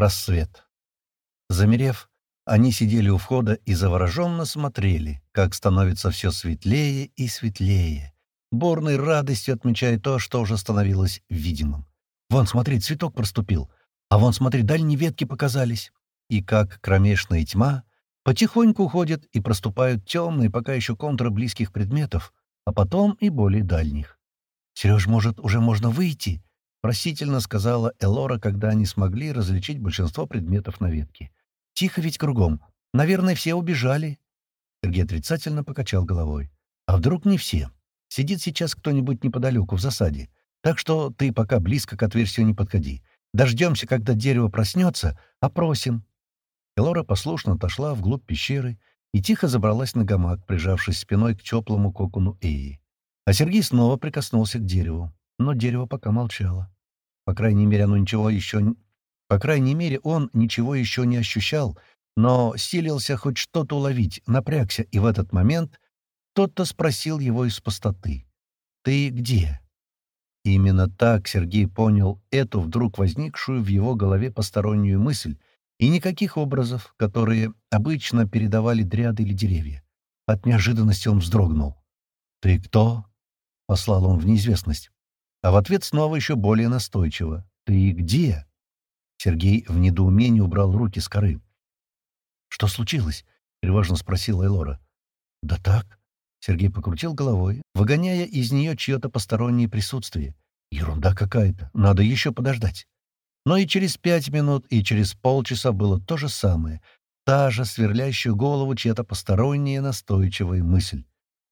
Рассвет. Замерев, они сидели у входа и завороженно смотрели, как становится все светлее и светлее, бурной радостью отмечая то, что уже становилось видимым. «Вон, смотри, цветок проступил, а вон, смотри, дальние ветки показались». И как кромешная тьма потихоньку уходят и проступают темные пока еще контуры близких предметов, а потом и более дальних. «Сереж, может, уже можно выйти?» — просительно сказала Элора, когда они смогли различить большинство предметов на ветке. «Тихо ведь кругом. Наверное, все убежали». Сергей отрицательно покачал головой. «А вдруг не все? Сидит сейчас кто-нибудь неподалеку, в засаде. Так что ты пока близко к отверстию не подходи. Дождемся, когда дерево проснется, опросим». Элора послушно отошла вглубь пещеры и тихо забралась на гамак, прижавшись спиной к теплому кокону Эи. А Сергей снова прикоснулся к дереву, но дерево пока молчало. По крайней мере, оно ничего еще... По крайней мере, он ничего еще не ощущал, но силился хоть что-то уловить, напрягся, и в этот момент кто-то спросил его из пустоты. «Ты где?» Именно так Сергей понял эту вдруг возникшую в его голове постороннюю мысль, и никаких образов, которые обычно передавали дряды или деревья. От неожиданности он вздрогнул. «Ты кто?» — послал он в неизвестность. А в ответ снова еще более настойчиво. «Ты где?» Сергей в недоумении убрал руки с коры. «Что случилось?» — тревожно спросила Элора. «Да так». Сергей покрутил головой, выгоняя из нее чье-то постороннее присутствие. «Ерунда какая-то. Надо еще подождать». Но и через пять минут, и через полчаса было то же самое. Та же сверлящая голову чья-то посторонняя настойчивая мысль.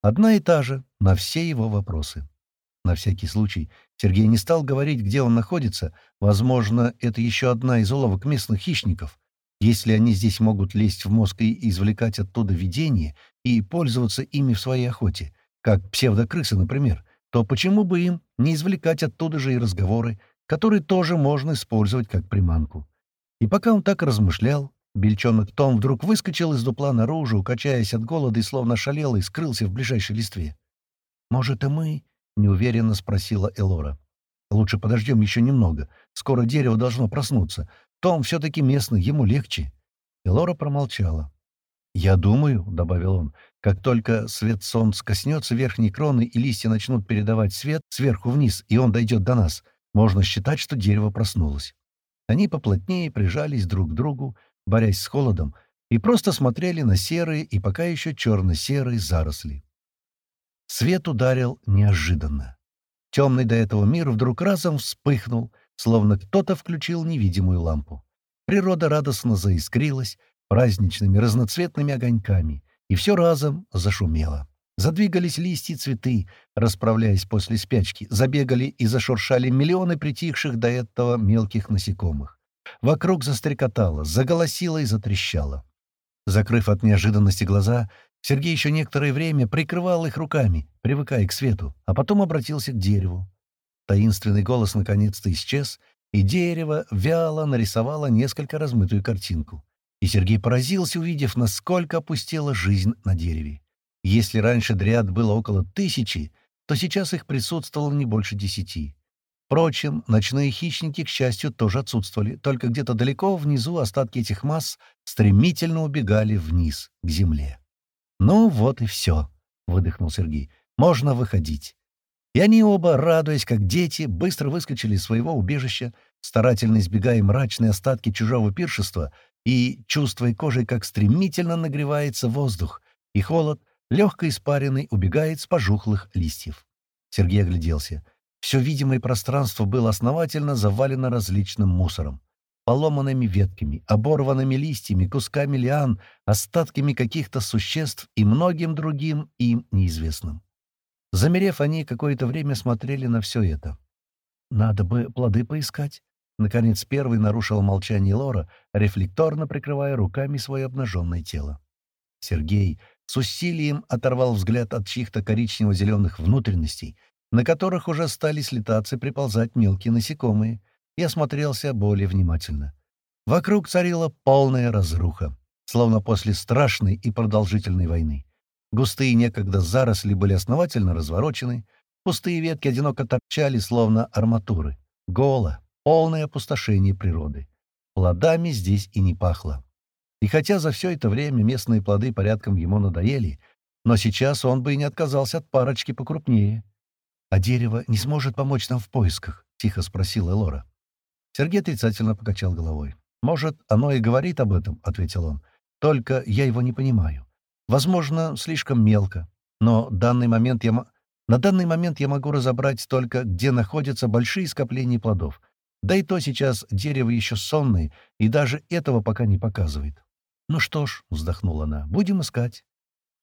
Одна и та же на все его вопросы. На всякий случай Сергей не стал говорить, где он находится. Возможно, это еще одна из уловок местных хищников. Если они здесь могут лезть в мозг и извлекать оттуда видения и пользоваться ими в своей охоте, как псевдокрысы, например, то почему бы им не извлекать оттуда же и разговоры, который тоже можно использовать как приманку. И пока он так размышлял, бельчонок Том вдруг выскочил из дупла наружу, качаясь от голода и словно шалел, и скрылся в ближайшей листве. «Может, и мы?» — неуверенно спросила Элора. «Лучше подождем еще немного. Скоро дерево должно проснуться. Том все-таки местный, ему легче». Элора промолчала. «Я думаю», — добавил он, — «как только свет солнца коснется верхней кроны и листья начнут передавать свет сверху вниз, и он дойдет до нас, можно считать, что дерево проснулось. Они поплотнее прижались друг к другу, борясь с холодом, и просто смотрели на серые и пока еще черно-серые заросли. Свет ударил неожиданно. Темный до этого мир вдруг разом вспыхнул, словно кто-то включил невидимую лампу. Природа радостно заискрилась праздничными разноцветными огоньками, и все разом зашумело. Задвигались листья и цветы, расправляясь после спячки, забегали и зашуршали миллионы притихших до этого мелких насекомых. Вокруг застрекотало, заголосило и затрещало. Закрыв от неожиданности глаза, Сергей еще некоторое время прикрывал их руками, привыкая к свету, а потом обратился к дереву. Таинственный голос наконец-то исчез, и дерево вяло нарисовало несколько размытую картинку. И Сергей поразился, увидев, насколько опустела жизнь на дереве. Если раньше дриад было около тысячи, то сейчас их присутствовало не больше десяти. Впрочем, ночные хищники, к счастью, тоже отсутствовали, только где-то далеко внизу остатки этих масс стремительно убегали вниз, к земле. «Ну вот и все», — выдохнул Сергей. «Можно выходить». И они оба, радуясь как дети, быстро выскочили из своего убежища, старательно избегая мрачные остатки чужого пиршества и чувствуя кожей, как стремительно нагревается воздух, и холод легкой испаренной убегает с пожухлых листьев. Сергей огляделся. Все видимое пространство было основательно завалено различным мусором. Поломанными ветками, оборванными листьями, кусками лиан, остатками каких-то существ и многим другим им неизвестным. Замерев, они какое-то время смотрели на все это. «Надо бы плоды поискать». Наконец первый нарушил молчание Лора, рефлекторно прикрывая руками свое обнаженное тело. Сергей с усилием оторвал взгляд от чьих-то коричнево-зеленых внутренностей, на которых уже стали слетаться и приползать мелкие насекомые, и осмотрелся более внимательно. Вокруг царила полная разруха, словно после страшной и продолжительной войны. Густые некогда заросли были основательно разворочены, пустые ветки одиноко торчали, словно арматуры. Голо, полное опустошение природы. Плодами здесь и не пахло. И хотя за все это время местные плоды порядком ему надоели, но сейчас он бы и не отказался от парочки покрупнее. «А дерево не сможет помочь нам в поисках?» — тихо спросила Элора. Сергей отрицательно покачал головой. «Может, оно и говорит об этом», — ответил он. «Только я его не понимаю. Возможно, слишком мелко. Но данный момент я... на данный момент я могу разобрать только, где находятся большие скопления плодов. Да и то сейчас дерево еще сонное, и даже этого пока не показывает. «Ну что ж», — вздохнула она, — «будем искать».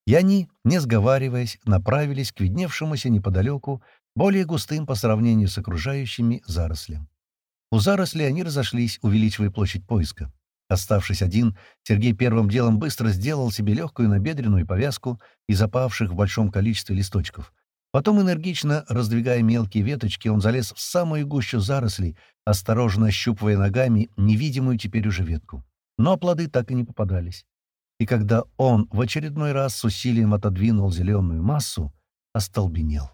И они, не сговариваясь, направились к видневшемуся неподалеку, более густым по сравнению с окружающими зарослям. У зарослей они разошлись, увеличивая площадь поиска. Оставшись один, Сергей первым делом быстро сделал себе легкую набедренную повязку из опавших в большом количестве листочков. Потом, энергично раздвигая мелкие веточки, он залез в самую гущу зарослей, осторожно ощупывая ногами невидимую теперь уже ветку но плоды так и не попадались. И когда он в очередной раз с усилием отодвинул зеленую массу, остолбенел.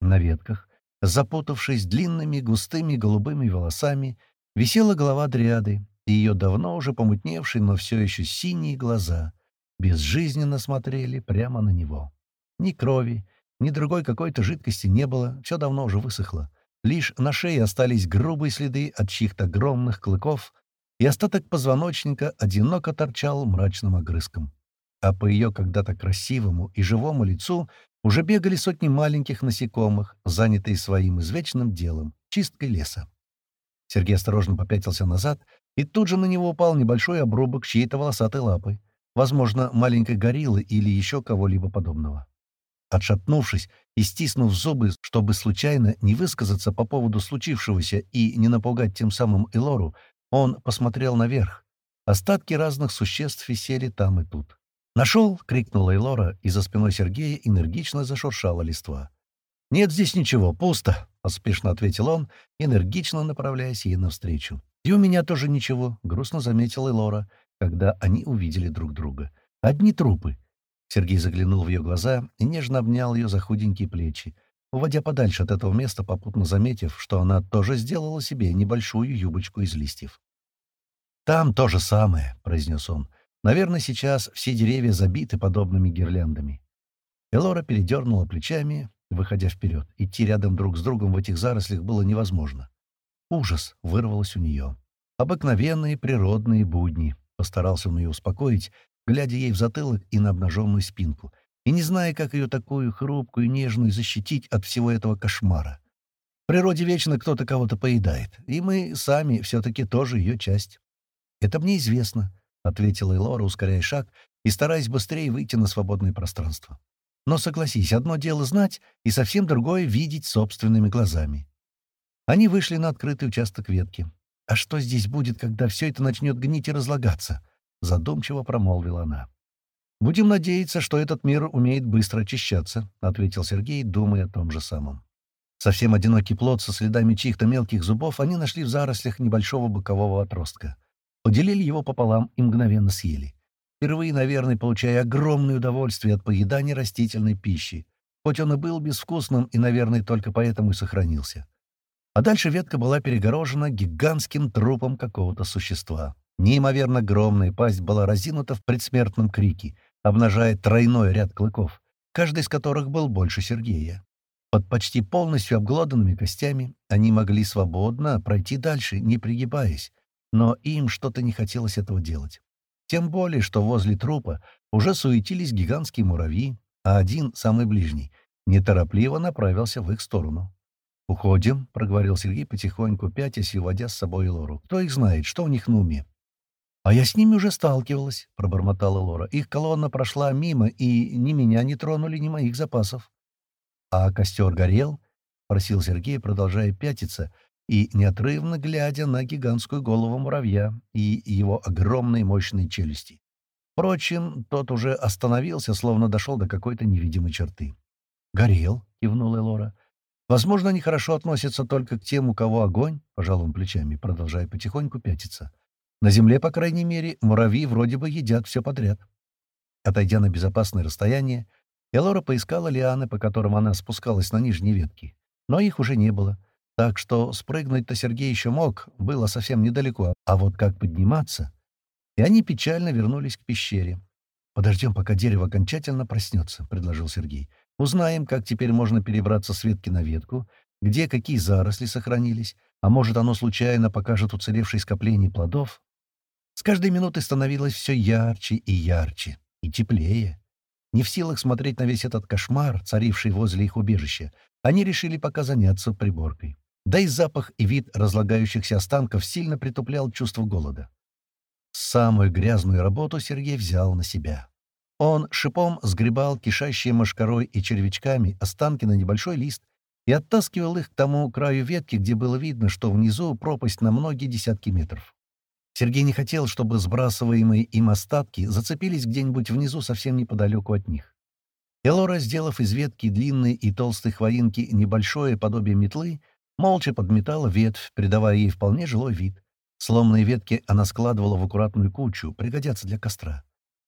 На ветках, запутавшись длинными густыми голубыми волосами, висела голова дриады, и ее давно уже помутневшие, но все еще синие глаза безжизненно смотрели прямо на него. Ни крови, ни другой какой-то жидкости не было, все давно уже высохло. Лишь на шее остались грубые следы от чьих-то огромных клыков, и остаток позвоночника одиноко торчал мрачным огрызком. А по ее когда-то красивому и живому лицу уже бегали сотни маленьких насекомых, занятые своим извечным делом — чисткой леса. Сергей осторожно попятился назад, и тут же на него упал небольшой обрубок чьей-то волосатой лапы, возможно, маленькой гориллы или еще кого-либо подобного. Отшатнувшись и стиснув зубы, чтобы случайно не высказаться по поводу случившегося и не напугать тем самым Элору, он посмотрел наверх. Остатки разных существ висели там и тут. «Нашел!» — крикнула Элора, и за спиной Сергея энергично зашуршала листва. «Нет здесь ничего, пусто!» — поспешно ответил он, энергично направляясь ей навстречу. «И у меня тоже ничего», — грустно заметила Элора, когда они увидели друг друга. «Одни трупы». Сергей заглянул в ее глаза и нежно обнял ее за худенькие плечи, уводя подальше от этого места, попутно заметив, что она тоже сделала себе небольшую юбочку из листьев. «Там то же самое», — произнес он. «Наверное, сейчас все деревья забиты подобными гирляндами». Элора передернула плечами, выходя вперед. Идти рядом друг с другом в этих зарослях было невозможно. Ужас вырвалось у нее. Обыкновенные природные будни. Постарался он ее успокоить, глядя ей в затылок и на обнаженную спинку, и не зная, как ее такую хрупкую и нежную защитить от всего этого кошмара. В природе вечно кто-то кого-то поедает, и мы сами все-таки тоже ее часть. «Это мне известно», — ответила Элора, ускоряя шаг и стараясь быстрее выйти на свободное пространство. «Но согласись, одно дело знать, и совсем другое — видеть собственными глазами». Они вышли на открытый участок ветки. «А что здесь будет, когда все это начнет гнить и разлагаться?» — задумчиво промолвила она. «Будем надеяться, что этот мир умеет быстро очищаться», — ответил Сергей, думая о том же самом. Совсем одинокий плод со следами чьих-то мелких зубов они нашли в зарослях небольшого бокового отростка. Поделили его пополам и мгновенно съели. Впервые, наверное, получая огромное удовольствие от поедания растительной пищи, хоть он и был безвкусным и, наверное, только поэтому и сохранился. А дальше ветка была перегорожена гигантским трупом какого-то существа. Неимоверно огромная пасть была разинута в предсмертном крике, обнажая тройной ряд клыков, каждый из которых был больше Сергея. Под почти полностью обглоданными костями они могли свободно пройти дальше, не пригибаясь, но им что-то не хотелось этого делать. Тем более, что возле трупа уже суетились гигантские муравьи, а один, самый ближний, неторопливо направился в их сторону. «Уходим», — проговорил Сергей потихоньку, пятясь и уводя с собой Лору. «Кто их знает, что у них на уме?» «А я с ними уже сталкивалась», — пробормотала Лора. «Их колонна прошла мимо, и ни меня не тронули, ни моих запасов». «А костер горел?» — просил Сергей, продолжая пятиться и неотрывно глядя на гигантскую голову муравья и его огромные мощные челюсти. Впрочем, тот уже остановился, словно дошел до какой-то невидимой черты. «Горел», — кивнула Элора. «Возможно, они хорошо относятся только к тем, у кого огонь», — пожал он плечами, продолжая потихоньку пятиться. «На земле, по крайней мере, муравьи вроде бы едят все подряд». Отойдя на безопасное расстояние, Элора поискала лианы, по которым она спускалась на нижние ветки. Но их уже не было. Так что спрыгнуть-то Сергей еще мог, было совсем недалеко, а вот как подниматься... И они печально вернулись к пещере. «Подождем, пока дерево окончательно проснется», — предложил Сергей. «Узнаем, как теперь можно перебраться с ветки на ветку, где какие заросли сохранились, а может, оно случайно покажет уцелевшие скопления плодов». С каждой минутой становилось все ярче и ярче, и теплее. Не в силах смотреть на весь этот кошмар, царивший возле их убежища, они решили пока заняться приборкой. Да и запах и вид разлагающихся останков сильно притуплял чувство голода. Самую грязную работу Сергей взял на себя. Он шипом сгребал кишащие мошкарой и червячками останки на небольшой лист и оттаскивал их к тому краю ветки, где было видно, что внизу пропасть на многие десятки метров. Сергей не хотел, чтобы сбрасываемые им остатки зацепились где-нибудь внизу совсем неподалеку от них. Элора, сделав из ветки длинной и толстой хвоинки небольшое подобие метлы, молча подметала ветвь, придавая ей вполне жилой вид. Сломанные ветки она складывала в аккуратную кучу, пригодятся для костра.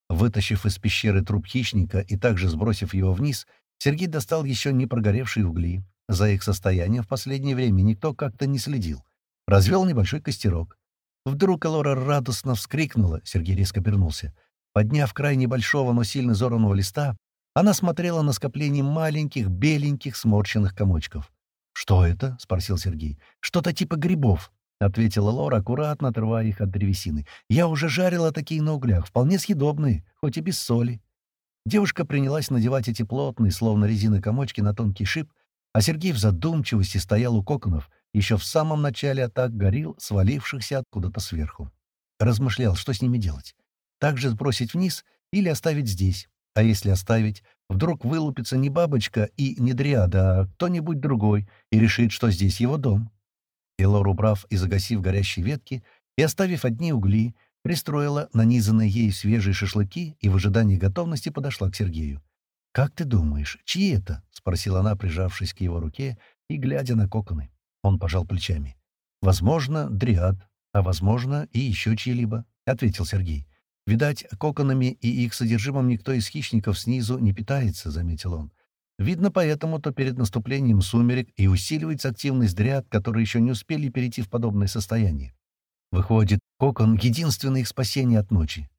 Вытащив из пещеры труп хищника и также сбросив его вниз, Сергей достал еще не прогоревшие угли. За их состоянием в последнее время никто как-то не следил. Развел небольшой костерок. Вдруг Элора радостно вскрикнула, Сергей резко обернулся. Подняв край небольшого, но сильно зоранного листа, она смотрела на скопление маленьких, беленьких, сморщенных комочков. «Что это?» — спросил Сергей. «Что-то типа грибов», — ответила Лора, аккуратно отрывая их от древесины. «Я уже жарила такие на углях, вполне съедобные, хоть и без соли». Девушка принялась надевать эти плотные, словно резины комочки, на тонкий шип, а Сергей в задумчивости стоял у коконов, еще в самом начале атак горил, свалившихся откуда-то сверху. Размышлял, что с ними делать. Так же сбросить вниз или оставить здесь. А если оставить, вдруг вылупится не бабочка и не дриада, а кто-нибудь другой и решит, что здесь его дом. Элор, убрав и загасив горящие ветки, и оставив одни угли, пристроила нанизанные ей свежие шашлыки и в ожидании готовности подошла к Сергею. «Как ты думаешь, чьи это?» — спросила она, прижавшись к его руке и глядя на коконы. Он пожал плечами. «Возможно, дриад, а возможно, и еще чьи-либо», — ответил Сергей. «Видать, коконами и их содержимым никто из хищников снизу не питается», — заметил он. Видно, поэтому-то перед наступлением сумерек и усиливается активность дряд, которые еще не успели перейти в подобное состояние. Выходит, кокон — единственное их спасение от ночи.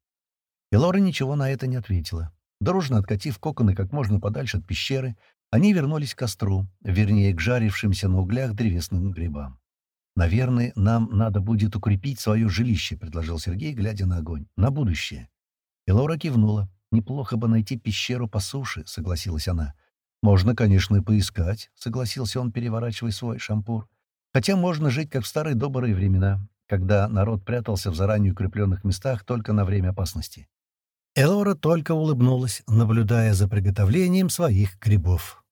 И Лора ничего на это не ответила. Дружно откатив коконы как можно подальше от пещеры, они вернулись к костру, вернее, к жарившимся на углях древесным грибам. «Наверное, нам надо будет укрепить свое жилище», — предложил Сергей, глядя на огонь. «На будущее». И Лора кивнула. «Неплохо бы найти пещеру по суше», — согласилась она. «Можно, конечно, и поискать», — согласился он, переворачивая свой шампур. «Хотя можно жить, как в старые добрые времена, когда народ прятался в заранее укрепленных местах только на время опасности». Элора только улыбнулась, наблюдая за приготовлением своих грибов.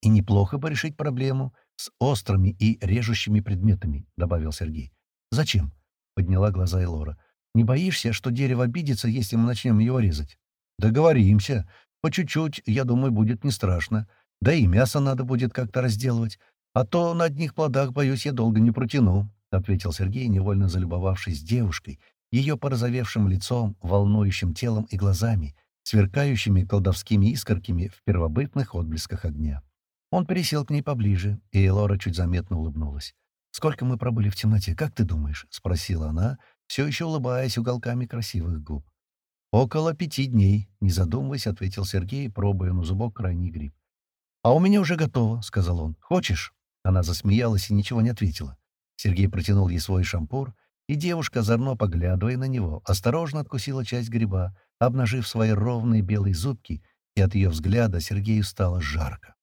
«И неплохо бы решить проблему с острыми и режущими предметами», — добавил Сергей. «Зачем?» — подняла глаза Элора. «Не боишься, что дерево обидится, если мы начнем его резать?» «Договоримся. По чуть-чуть, я думаю, будет не страшно. Да и мясо надо будет как-то разделывать. А то на одних плодах, боюсь, я долго не протяну», — ответил Сергей, невольно залюбовавшись девушкой, ее порозовевшим лицом, волнующим телом и глазами, сверкающими колдовскими искорками в первобытных отблесках огня. Он пересел к ней поближе, и Элора чуть заметно улыбнулась. «Сколько мы пробыли в темноте, как ты думаешь?» — спросила она, все еще улыбаясь уголками красивых губ. «Около пяти дней», — не задумываясь, ответил Сергей, пробуя на зубок крайний гриб. «А у меня уже готово», — сказал он. «Хочешь?» Она засмеялась и ничего не ответила. Сергей протянул ей свой шампур, и девушка, озорно поглядывая на него, осторожно откусила часть гриба, обнажив свои ровные белые зубки, и от ее взгляда Сергею стало жарко.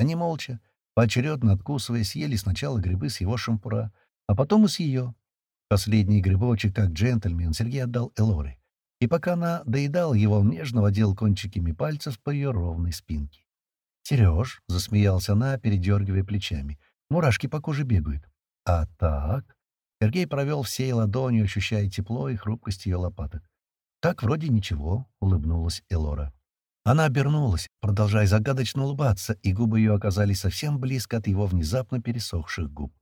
Они молча, поочередно откусывая, съели сначала грибы с его шампура, а потом и с ее. Последний грибочек, как джентльмен, Сергей отдал Элоре и пока она доедала его, он нежно водил кончиками пальцев по ее ровной спинке. «Сереж», — засмеялся она, передергивая плечами, — «мурашки по коже бегают». «А так?» Сергей провел всей ладонью, ощущая тепло и хрупкость ее лопаток. «Так вроде ничего», — улыбнулась Элора. Она обернулась, продолжая загадочно улыбаться, и губы ее оказались совсем близко от его внезапно пересохших губ.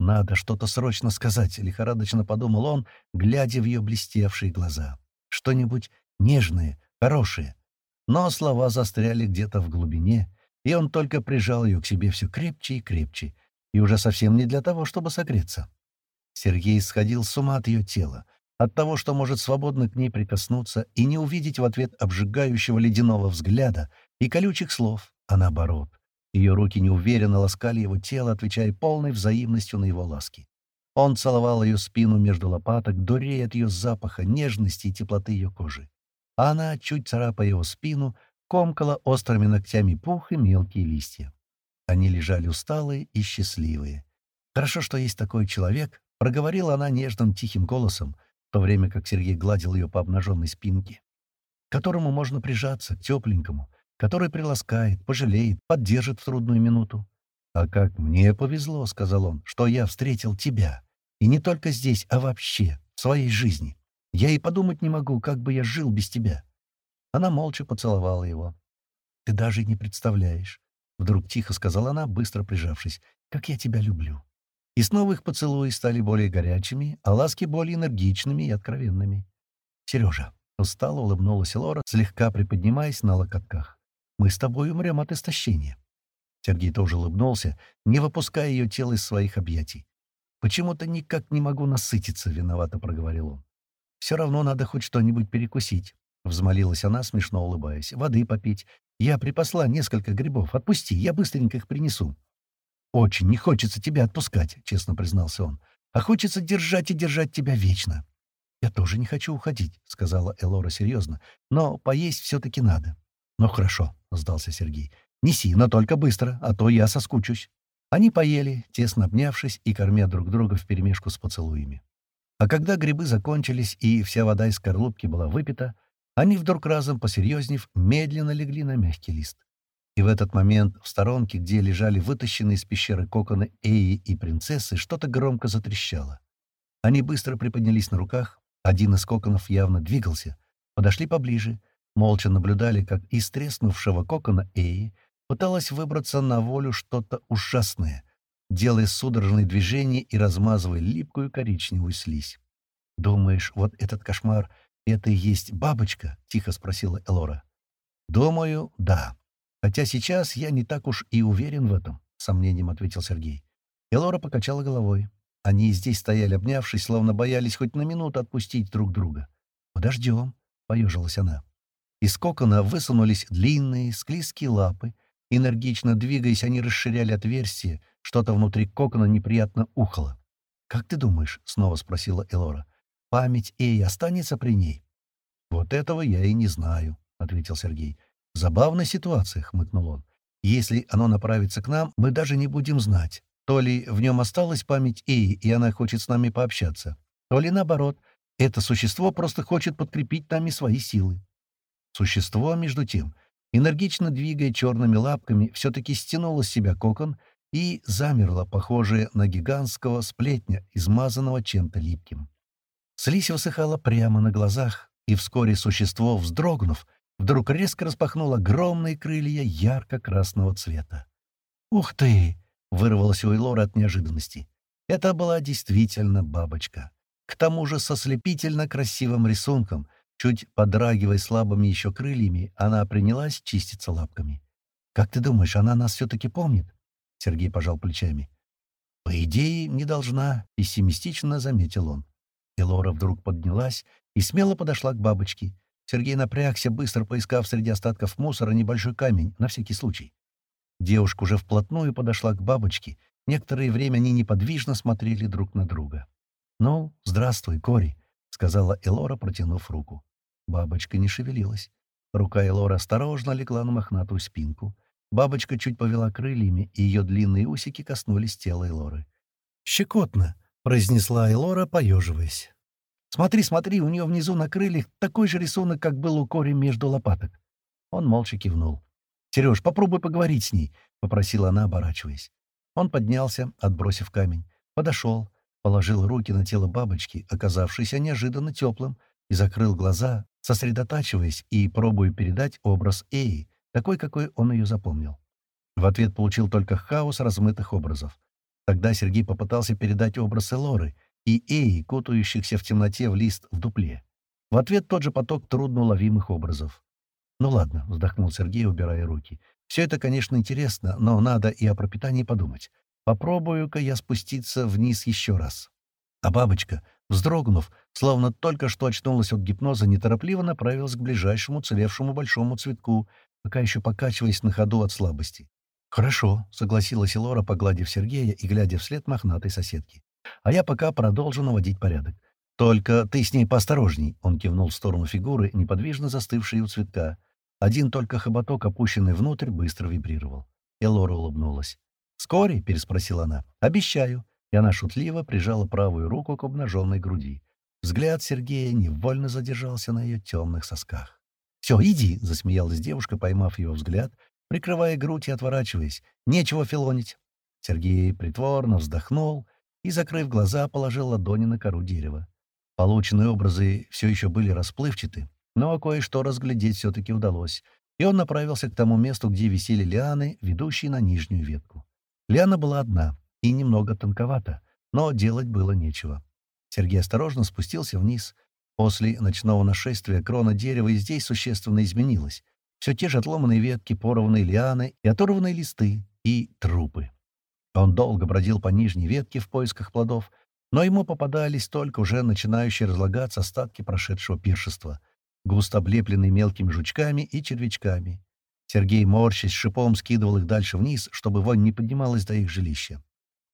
«Надо что-то срочно сказать», — лихорадочно подумал он, глядя в ее блестевшие глаза что-нибудь нежное, хорошее. Но слова застряли где-то в глубине, и он только прижал ее к себе все крепче и крепче. и уже совсем не для того, чтобы согреться. Сергей сходил с ума от ее тела, от того, что может свободно к ней прикоснуться и не увидеть в ответ обжигающего ледяного взгляда и колючих слов, а наоборот. Ее руки неуверенно ласкали его тело, отвечая полной взаимностью на его ласки. Он целовал ее спину между лопаток, дурея от ее запаха, нежности и теплоты ее кожи. А она, чуть царапая его спину, комкала острыми ногтями пух и мелкие листья. Они лежали усталые и счастливые. «Хорошо, что есть такой человек», — проговорила она нежным тихим голосом, то время как Сергей гладил ее по обнаженной спинке, к которому можно прижаться, тепленькому, который приласкает, пожалеет, поддержит в трудную минуту. «А как мне повезло», — сказал он, — «что я встретил тебя. И не только здесь, а вообще, в своей жизни. Я и подумать не могу, как бы я жил без тебя». Она молча поцеловала его. «Ты даже не представляешь», — вдруг тихо сказала она, быстро прижавшись, — «как я тебя люблю». И снова их поцелуи стали более горячими, а ласки более энергичными и откровенными. «Сережа», — устало улыбнулась Лора, слегка приподнимаясь на локотках, — «мы с тобой умрем от истощения». Сергей тоже улыбнулся, не выпуская ее тело из своих объятий. «Почему-то никак не могу насытиться», — виновато проговорил он. «Все равно надо хоть что-нибудь перекусить», — взмолилась она, смешно улыбаясь. «Воды попить. Я припасла несколько грибов. Отпусти, я быстренько их принесу». «Очень не хочется тебя отпускать», — честно признался он. «А хочется держать и держать тебя вечно». «Я тоже не хочу уходить», — сказала Элора серьезно. «Но поесть все-таки надо». «Ну хорошо», — сдался Сергей. Неси, но только быстро, а то я соскучусь». Они поели, тесно обнявшись и кормя друг друга вперемешку с поцелуями. А когда грибы закончились и вся вода из скорлупки была выпита, они вдруг разом посерьезнев медленно легли на мягкий лист. И в этот момент в сторонке, где лежали вытащенные из пещеры коконы Эи и принцессы, что-то громко затрещало. Они быстро приподнялись на руках, один из коконов явно двигался, подошли поближе, молча наблюдали, как из треснувшего кокона Эи пыталась выбраться на волю что-то ужасное, делая судорожные движения и размазывая липкую коричневую слизь. «Думаешь, вот этот кошмар — это и есть бабочка?» — тихо спросила Элора. «Думаю, да. Хотя сейчас я не так уж и уверен в этом», — сомнением ответил Сергей. Элора покачала головой. Они здесь стояли, обнявшись, словно боялись хоть на минуту отпустить друг друга. «Подождем», — поежилась она. Из кокона высунулись длинные, склизкие лапы, Энергично двигаясь, они расширяли отверстие, что-то внутри кокона неприятно ухало. «Как ты думаешь?» — снова спросила Элора. «Память Эй останется при ней?» «Вот этого я и не знаю», — ответил Сергей. «Забавная ситуация», — хмыкнул он. «Если оно направится к нам, мы даже не будем знать, то ли в нем осталась память Эй, и она хочет с нами пообщаться, то ли наоборот, это существо просто хочет подкрепить нами свои силы». Существо, между тем, энергично двигая черными лапками, все-таки стянула с себя кокон и замерла, похожая на гигантского сплетня, измазанного чем-то липким. Слизь высыхала прямо на глазах, и вскоре существо, вздрогнув, вдруг резко распахнуло огромные крылья ярко-красного цвета. «Ух ты!» — вырвалось у Элора от неожиданности. Это была действительно бабочка. К тому же со слепительно красивым рисунком — Чуть подрагивая слабыми еще крыльями, она принялась чиститься лапками. «Как ты думаешь, она нас все-таки помнит?» Сергей пожал плечами. «По идее, не должна», — пессимистично заметил он. Элора вдруг поднялась и смело подошла к бабочке. Сергей напрягся, быстро поискав среди остатков мусора небольшой камень, на всякий случай. Девушка уже вплотную подошла к бабочке. Некоторое время они неподвижно смотрели друг на друга. «Ну, здравствуй, Кори», — сказала Элора, протянув руку. Бабочка не шевелилась. Рука Элора осторожно легла на мохнатую спинку. Бабочка чуть повела крыльями, и ее длинные усики коснулись тела Элоры. «Щекотно!» — произнесла Элора, поеживаясь. «Смотри, смотри, у нее внизу на крыльях такой же рисунок, как был у Кори между лопаток». Он молча кивнул. «Сереж, попробуй поговорить с ней», — попросила она, оборачиваясь. Он поднялся, отбросив камень, подошел, положил руки на тело бабочки, оказавшейся неожиданно теплым, и закрыл глаза, сосредотачиваясь и пробуя передать образ Эи, такой, какой он ее запомнил. В ответ получил только хаос размытых образов. Тогда Сергей попытался передать образ Элоры и Эи, кутающихся в темноте в лист в дупле. В ответ тот же поток трудноуловимых образов. «Ну ладно», — вздохнул Сергей, убирая руки. «Все это, конечно, интересно, но надо и о пропитании подумать. Попробую-ка я спуститься вниз еще раз». А бабочка, вздрогнув, словно только что очнулась от гипноза, неторопливо направилась к ближайшему целевшему большому цветку, пока еще покачиваясь на ходу от слабости. «Хорошо», — согласилась Лора, погладив Сергея и глядя вслед мохнатой соседки. «А я пока продолжу наводить порядок. Только ты с ней поосторожней», — он кивнул в сторону фигуры, неподвижно застывшей у цветка. Один только хоботок, опущенный внутрь, быстро вибрировал. Элора улыбнулась. «Вскоре?» — переспросила она. «Обещаю». И она шутливо прижала правую руку к обнаженной груди. Взгляд Сергея невольно задержался на ее темных сосках. «Все, иди!» — засмеялась девушка, поймав его взгляд, прикрывая грудь и отворачиваясь. «Нечего филонить!» Сергей притворно вздохнул и, закрыв глаза, положил ладони на кору дерева. Полученные образы все еще были расплывчаты, но кое-что разглядеть все-таки удалось, и он направился к тому месту, где висели лианы, ведущие на нижнюю ветку. Лиана была одна и немного тонковата, но делать было нечего. Сергей осторожно спустился вниз. После ночного нашествия крона дерева и здесь существенно изменилась. Все те же отломанные ветки, порванные лианы и оторванные листы, и трупы. Он долго бродил по нижней ветке в поисках плодов, но ему попадались только уже начинающие разлагаться остатки прошедшего пиршества, густо облепленные мелкими жучками и червячками. Сергей, морщась, шипом скидывал их дальше вниз, чтобы вонь не поднималась до их жилища.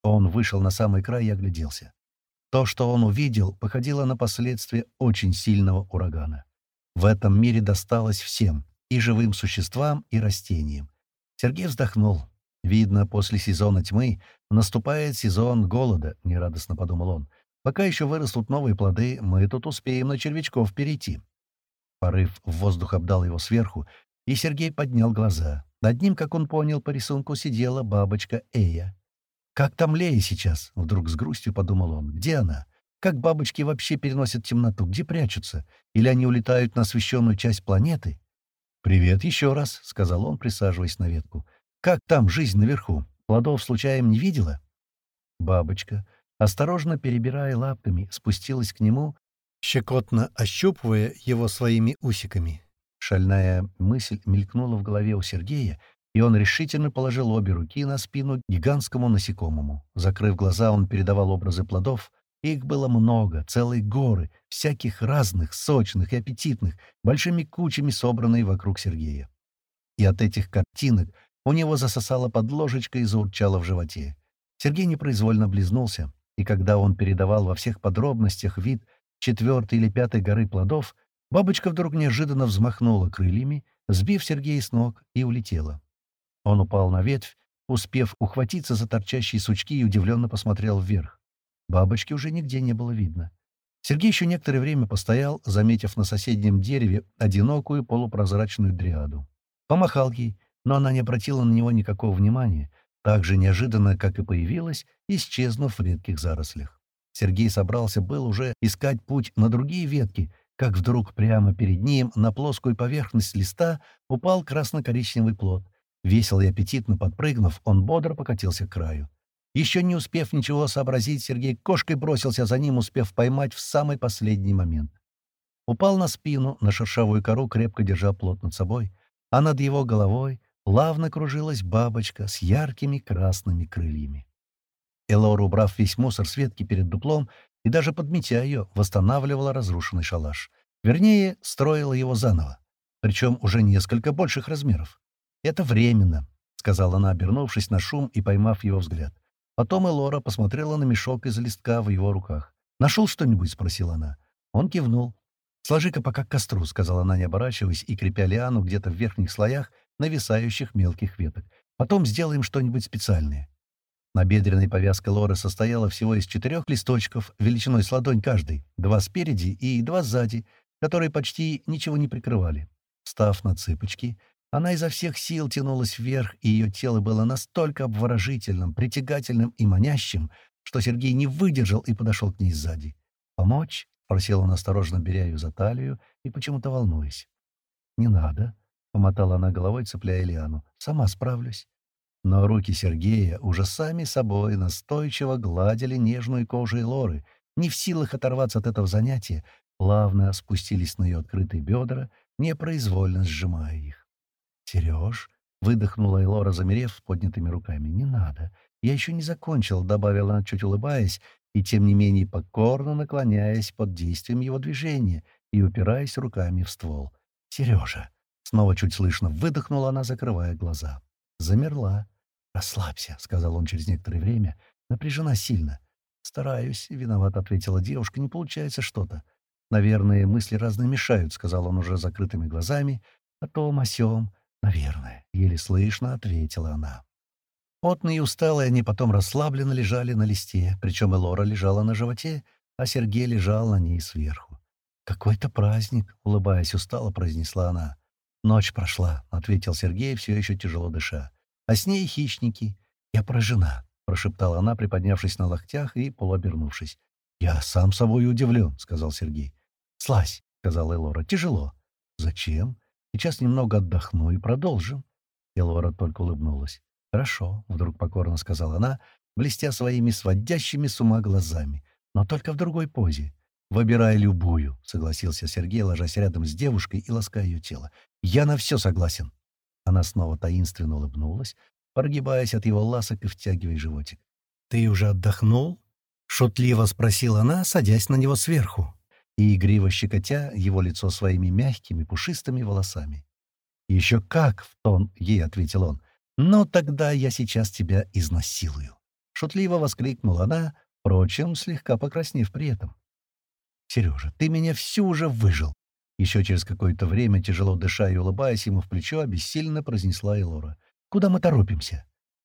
Он вышел на самый край и огляделся. То, что он увидел, походило на последствия очень сильного урагана. В этом мире досталось всем — и живым существам, и растениям. Сергей вздохнул. Видно, после сезона тьмы наступает сезон голода, — нерадостно подумал он. Пока еще вырастут новые плоды, мы тут успеем на червячков перейти. Порыв в воздух обдал его сверху, и Сергей поднял глаза. Над ним, как он понял, по рисунку сидела бабочка Эя. «Как там Лея сейчас?» — вдруг с грустью подумал он. «Где она? Как бабочки вообще переносят темноту? Где прячутся? Или они улетают на освещенную часть планеты?» «Привет еще раз», — сказал он, присаживаясь на ветку. Как там жизнь наверху? Плодов случаем не видела?» Бабочка, осторожно перебирая лапками, спустилась к нему, щекотно ощупывая его своими усиками. Шальная мысль мелькнула в голове у Сергея, и он решительно положил обе руки на спину гигантскому насекомому. Закрыв глаза, он передавал образы плодов. Их было много, целые горы, всяких разных, сочных и аппетитных, большими кучами собранные вокруг Сергея. И от этих картинок у него засосало под ложечкой и заурчало в животе. Сергей непроизвольно облизнулся, и когда он передавал во всех подробностях вид четвертой или пятой горы плодов, бабочка вдруг неожиданно взмахнула крыльями, сбив Сергея с ног, и улетела. Он упал на ветвь, успев ухватиться за торчащие сучки и удивленно посмотрел вверх. Бабочки уже нигде не было видно. Сергей еще некоторое время постоял, заметив на соседнем дереве одинокую полупрозрачную дриаду. Помахал ей, но она не обратила на него никакого внимания, так же неожиданно, как и появилась, исчезнув в редких зарослях. Сергей собрался был уже искать путь на другие ветки, как вдруг прямо перед ним на плоскую поверхность листа упал красно-коричневый плод. Весело и аппетитно подпрыгнув, он бодро покатился к краю. Еще не успев ничего сообразить, Сергей кошкой бросился за ним, успев поймать в самый последний момент. Упал на спину, на шершавую кору, крепко держа плод над собой, а над его головой плавно кружилась бабочка с яркими красными крыльями. Элора, убрав весь мусор с ветки перед дуплом и даже подметя ее, восстанавливала разрушенный шалаш. Вернее, строила его заново, причем уже несколько больших размеров. «Это временно», — сказала она, обернувшись на шум и поймав его взгляд. Потом Элора посмотрела на мешок из листка в его руках. «Нашел что-нибудь?» — спросила она. Он кивнул. «Сложи-ка пока к костру», — сказала она, не оборачиваясь и крепя лиану где-то в верхних слоях нависающих мелких веток. Потом сделаем что-нибудь специальное. Набедренная повязка Лоры состояла всего из четырех листочков, величиной с ладонь каждый, два спереди и два сзади, которые почти ничего не прикрывали. Встав на цыпочки, она изо всех сил тянулась вверх, и ее тело было настолько обворожительным, притягательным и манящим, что Сергей не выдержал и подошел к ней сзади. «Помочь?» — просил он, осторожно беря ее за талию и почему-то волнуясь. «Не надо», — помотала она головой, цепляя Лиану. «Сама справлюсь». Но руки Сергея уже сами собой настойчиво гладили нежную кожу Лоры, не в силах оторваться от этого занятия, плавно спустились на ее открытые бедра, непроизвольно сжимая их. «Сереж», — выдохнула Элора, замерев с поднятыми руками, — «не надо. «Я еще не закончил», — добавила она, чуть улыбаясь, и тем не менее покорно наклоняясь под действием его движения и упираясь руками в ствол. «Сережа!» — снова чуть слышно выдохнула она, закрывая глаза. Замерла. «Расслабься», — сказал он через некоторое время. «Напряжена сильно». «Стараюсь», — виноват ответила девушка. «Не получается что-то». «Наверное, мысли разные мешают», — сказал он уже закрытыми глазами. «О том, о сём». «Наверное», — еле слышно ответила она. Потные и усталые они потом расслабленно лежали на листе, причем и Лора лежала на животе, а Сергей лежал на ней сверху. «Какой-то праздник», — улыбаясь устало, произнесла она. «Ночь прошла», — ответил Сергей, все еще тяжело дыша. «А с ней хищники. Я поражена», — прошептала она, приподнявшись на локтях и полуобернувшись. «Я сам собой удивлен», — сказал Сергей. «Слазь», — сказала Элора. «Тяжело». «Зачем? Сейчас немного отдохну и продолжим». Элора только улыбнулась. «Хорошо», — вдруг покорно сказала она, блестя своими сводящими с ума глазами. «Но только в другой позе. Выбирай любую», — согласился Сергей, ложась рядом с девушкой и лаская ее тело. «Я на все согласен». Она снова таинственно улыбнулась, прогибаясь от его ласок и втягивая животик. «Ты уже отдохнул?» — шутливо спросила она, садясь на него сверху и игриво щекотя его лицо своими мягкими пушистыми волосами. «Еще как!» — в тон ей ответил он. «Но тогда я сейчас тебя изнасилую!» Шутливо воскликнула она, впрочем, слегка покраснев при этом. «Сережа, ты меня всю уже выжил!» Еще через какое-то время, тяжело дыша и улыбаясь ему в плечо, обессиленно произнесла Элора. «Куда мы торопимся?»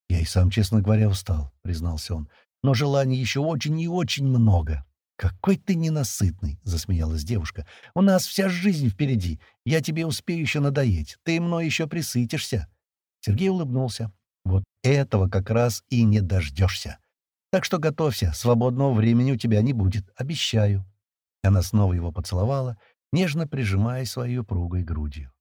«Я и сам, честно говоря, устал», — признался он. «Но желаний еще очень и очень много». «Какой ты ненасытный!» — засмеялась девушка. «У нас вся жизнь впереди. Я тебе успею еще надоесть. Ты мной еще присытишься». Сергей улыбнулся. «Вот этого как раз и не дождешься. Так что готовься, свободного времени у тебя не будет, обещаю». Она снова его поцеловала, нежно прижимая своей упругой грудью.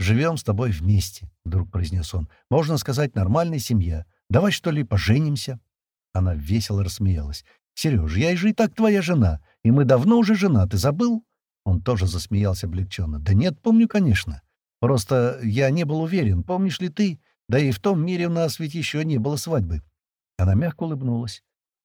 «Живем с тобой вместе», — вдруг произнес он. «Можно сказать, нормальная семья. Давай, что ли, поженимся?» Она весело рассмеялась. «Сереж, я же и так твоя жена, и мы давно уже женаты, забыл?» Он тоже засмеялся облегченно. «Да нет, помню, конечно. Просто я не был уверен, помнишь ли ты? Да и в том мире у нас ведь еще не было свадьбы». Она мягко улыбнулась.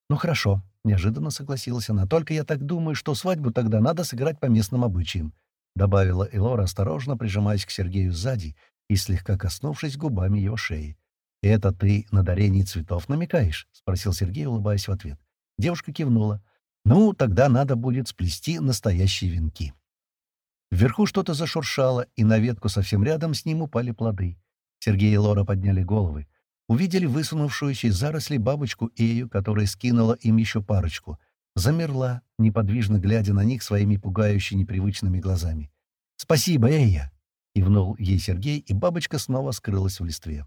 «Ну хорошо», — неожиданно согласилась она. «Только я так думаю, что свадьбу тогда надо сыграть по местным обычаям», — добавила Элора, осторожно прижимаясь к Сергею сзади и слегка коснувшись губами его шеи. «Это ты на дарении цветов намекаешь?» — спросил Сергей, улыбаясь в ответ. Девушка кивнула. «Ну, тогда надо будет сплести настоящие венки». Вверху что-то зашуршало, и на ветку совсем рядом с ним упали плоды. Сергей и Лора подняли головы. Увидели высунувшуюся из зарослей бабочку Эю, которая скинула им еще парочку. Замерла, неподвижно глядя на них своими пугающе непривычными глазами. «Спасибо, Эя!» — кивнул ей Сергей, и бабочка снова скрылась в листве.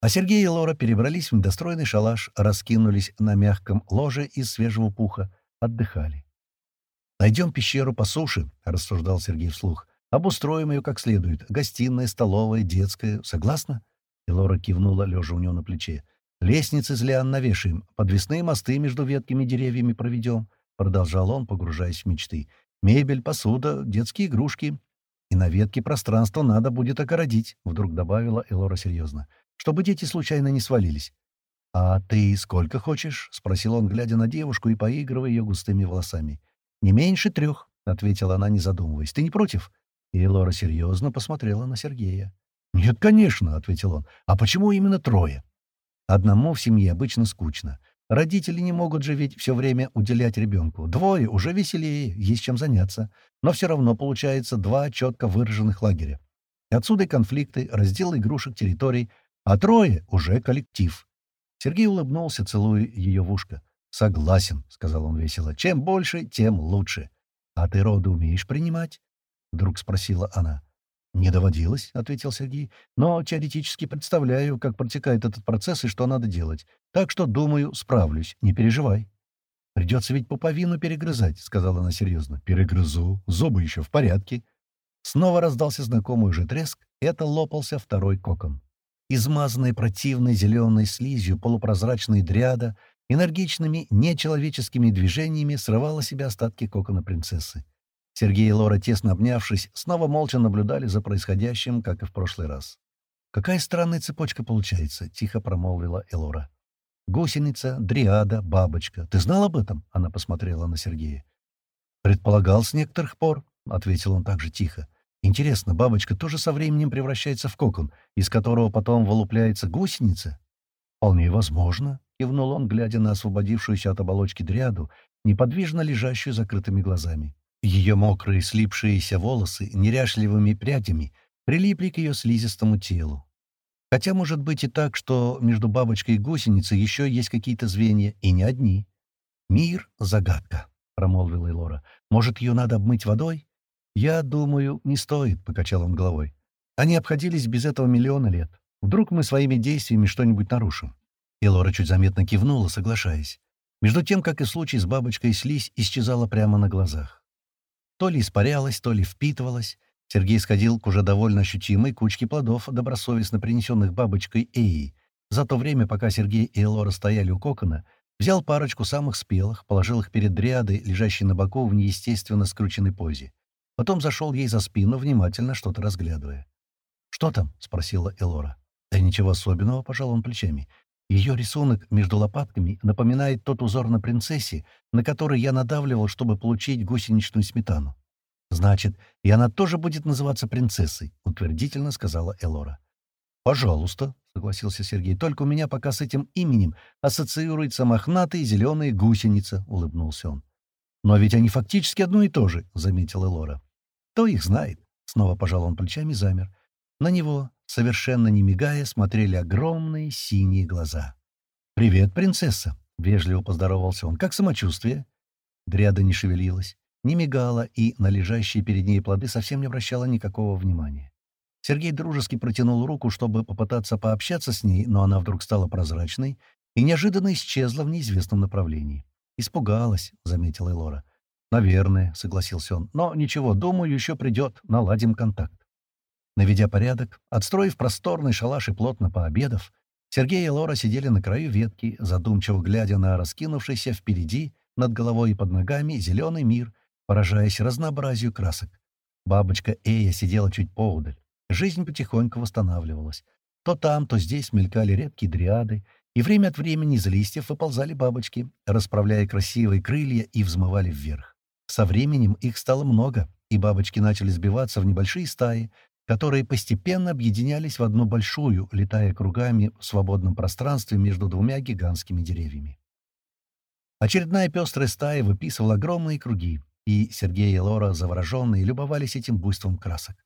А Сергей и Лора перебрались в недостроенный шалаш, раскинулись на мягком ложе из свежего пуха, отдыхали. «Найдем пещеру по суше», — рассуждал Сергей вслух. «Обустроим ее как следует. Гостиная, столовая, детская. Согласна?» И Лора кивнула, лежа у него на плече. «Лестницы из лиан навешаем. Подвесные мосты между веткими деревьями проведем», — продолжал он, погружаясь в мечты. «Мебель, посуда, детские игрушки. И на ветке пространство надо будет огородить», — вдруг добавила Элора серьезно. «Чтобы дети случайно не свалились». «А ты сколько хочешь?» — спросил он, глядя на девушку и поигрывая ее густыми волосами. «Не меньше трех», — ответила она, не задумываясь. «Ты не против?» И Лора серьезно посмотрела на Сергея. «Нет, конечно», — ответил он. «А почему именно трое?» «Одному в семье обычно скучно. Родители не могут же ведь все время уделять ребенку. Двое уже веселее, есть чем заняться. Но все равно получается два четко выраженных лагеря. Отсюда и конфликты, раздел игрушек территорий, а трое — уже коллектив». Сергей улыбнулся, целуя ее в ушко. «Согласен», — сказал он весело. «Чем больше, тем лучше». «А ты роды умеешь принимать?» — вдруг спросила она. «Не доводилось», — ответил Сергей. «Но теоретически представляю, как протекает этот процесс и что надо делать. Так что, думаю, справлюсь. Не переживай». «Придется ведь пуповину перегрызать», — сказала она серьезно. «Перегрызу. Зубы еще в порядке». Снова раздался знакомый уже треск. Это лопался второй кокон. Измазанная противной зеленой слизью полупрозрачная дряда — энергичными, нечеловеческими движениями срывала себе остатки кокона принцессы. Сергей и Лора, тесно обнявшись, снова молча наблюдали за происходящим, как и в прошлый раз. «Какая странная цепочка получается», — тихо промолвила Элора. Гусеница, дриада, бабочка. Ты знал об этом?» — она посмотрела на Сергея. «Предполагал с некоторых пор», — ответил он также тихо. «Интересно, бабочка тоже со временем превращается в кокон, из которого потом вылупляется гусеница?» «Вполне возможно», — кивнул он, глядя на освободившуюся от оболочки дряду, неподвижно лежащую закрытыми глазами. Ее мокрые слипшиеся волосы неряшливыми прядями прилипли к ее слизистому телу. Хотя может быть и так, что между бабочкой и гусеницей еще есть какие-то звенья, и не одни. «Мир — загадка», — промолвила Элора. «Может, ее надо обмыть водой?» «Я думаю, не стоит», — покачал он головой. «Они обходились без этого миллиона лет. Вдруг мы своими действиями что-нибудь нарушим?» Элора чуть заметно кивнула, соглашаясь. Между тем, как и в случае с бабочкой, слизь исчезала прямо на глазах. То ли испарялась, то ли впитывалась. Сергей сходил к уже довольно ощутимой кучке плодов, добросовестно принесенных бабочкой Эи. За то время, пока Сергей и Элора стояли у кокона, взял парочку самых спелых, положил их перед дриадой, лежащей на боку в неестественно скрученной позе. Потом зашел ей за спину, внимательно что-то разглядывая. «Что там?» — спросила Элора. «Да ничего особенного», — пожал он плечами. Ее рисунок между лопатками напоминает тот узор на принцессе, на который я надавливал, чтобы получить гусеничную сметану. «Значит, и она тоже будет называться принцессой», — утвердительно сказала Элора. «Пожалуйста», — согласился Сергей, — «только у меня пока с этим именем ассоциируется мохнатая зеленая гусеница», — улыбнулся он. «Но ведь они фактически одно и то же», — заметила Элора. «Кто их знает?» — снова пожал он плечами замер. На него, совершенно не мигая, смотрели огромные синие глаза. «Привет, принцесса!» — вежливо поздоровался он. «Как самочувствие?» Дряда не шевелилась, не мигала и на лежащие перед ней плоды совсем не обращала никакого внимания. Сергей дружески протянул руку, чтобы попытаться пообщаться с ней, но она вдруг стала прозрачной и неожиданно исчезла в неизвестном направлении. «Испугалась», — заметила Элора. «Наверное», — согласился он. «Но ничего, думаю, еще придет, наладим контакт». Наведя порядок, отстроив просторный шалаш и плотно пообедав, Сергей и Лора сидели на краю ветки, задумчиво глядя на раскинувшийся впереди, над головой и под ногами, зеленый мир, поражаясь разнообразию красок. Бабочка Эя сидела чуть поудаль. Жизнь потихоньку восстанавливалась. То там, то здесь мелькали редкие дриады, и время от времени из листьев выползали бабочки, расправляя красивые крылья и взмывали вверх. Со временем их стало много, и бабочки начали сбиваться в небольшие стаи, которые постепенно объединялись в одну большую, летая кругами в свободном пространстве между двумя гигантскими деревьями. Очередная пестрая стая выписывала огромные круги, и Сергей и Лора, завороженные, любовались этим буйством красок.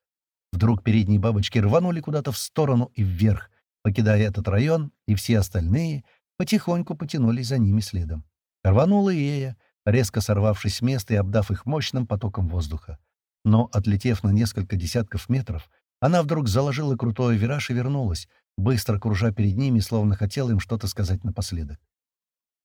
Вдруг передние бабочки рванули куда-то в сторону и вверх, покидая этот район, и все остальные потихоньку потянулись за ними следом. Рванула и Эя, резко сорвавшись с места и обдав их мощным потоком воздуха. Но, отлетев на несколько десятков метров, она вдруг заложила крутой вираж и вернулась, быстро кружа перед ними, словно хотела им что-то сказать напоследок.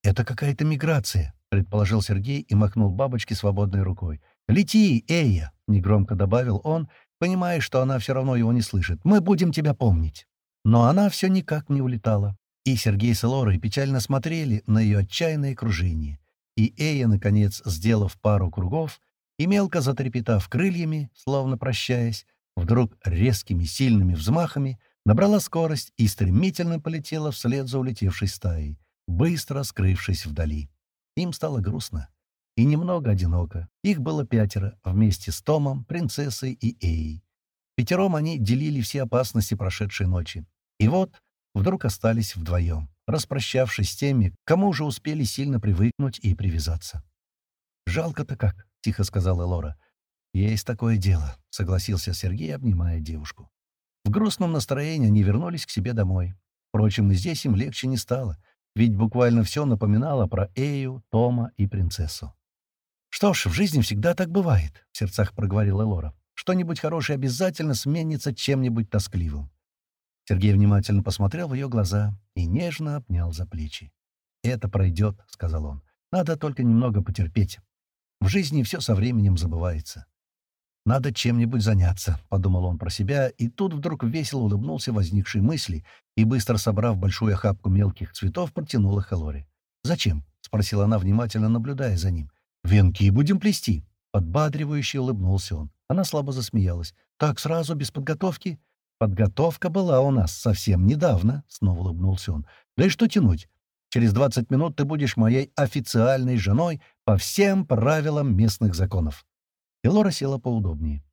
«Это какая-то миграция», — предположил Сергей и махнул бабочке свободной рукой. «Лети, Эя!» — негромко добавил он, понимая, что она все равно его не слышит. «Мы будем тебя помнить». Но она все никак не улетала. И Сергей с Лорой печально смотрели на ее отчаянное кружение. И Эя, наконец, сделав пару кругов, и мелко затрепетав крыльями, словно прощаясь, вдруг резкими сильными взмахами набрала скорость и стремительно полетела вслед за улетевшей стаей, быстро скрывшись вдали. Им стало грустно и немного одиноко. Их было пятеро, вместе с Томом, принцессой и Эей. Пятером они делили все опасности прошедшей ночи. И вот вдруг остались вдвоем, распрощавшись с теми, кому уже успели сильно привыкнуть и привязаться. «Жалко-то как», — тихо сказала Лора. «Есть такое дело», — согласился Сергей, обнимая девушку. В грустном настроении они вернулись к себе домой. Впрочем, и здесь им легче не стало, ведь буквально все напоминало про Эю, Тома и принцессу. «Что ж, в жизни всегда так бывает», — в сердцах проговорила Лора. «Что-нибудь хорошее обязательно сменится чем-нибудь тоскливым». Сергей внимательно посмотрел в ее глаза и нежно обнял за плечи. «Это пройдет», — сказал он. «Надо только немного потерпеть. В жизни все со временем забывается. «Надо чем-нибудь заняться», — подумал он про себя, и тут вдруг весело улыбнулся возникшей мысли и, быстро собрав большую охапку мелких цветов, протянул их Элоре. «Зачем?» — спросила она, внимательно наблюдая за ним. «Венки будем плести», — подбадривающе улыбнулся он. Она слабо засмеялась. «Так сразу, без подготовки?» «Подготовка была у нас совсем недавно», — снова улыбнулся он. «Да и что тянуть? Через 20 минут ты будешь моей официальной женой по всем правилам местных законов». Элора села поудобнее.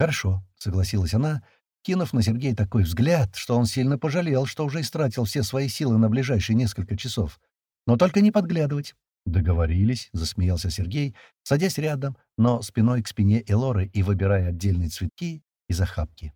«Хорошо», — согласилась она, кинув на Сергея такой взгляд, что он сильно пожалел, что уже истратил все свои силы на ближайшие несколько часов. «Но только не подглядывать». «Договорились», — засмеялся Сергей, садясь рядом, но спиной к спине Элоры и выбирая отдельные цветки из охапки.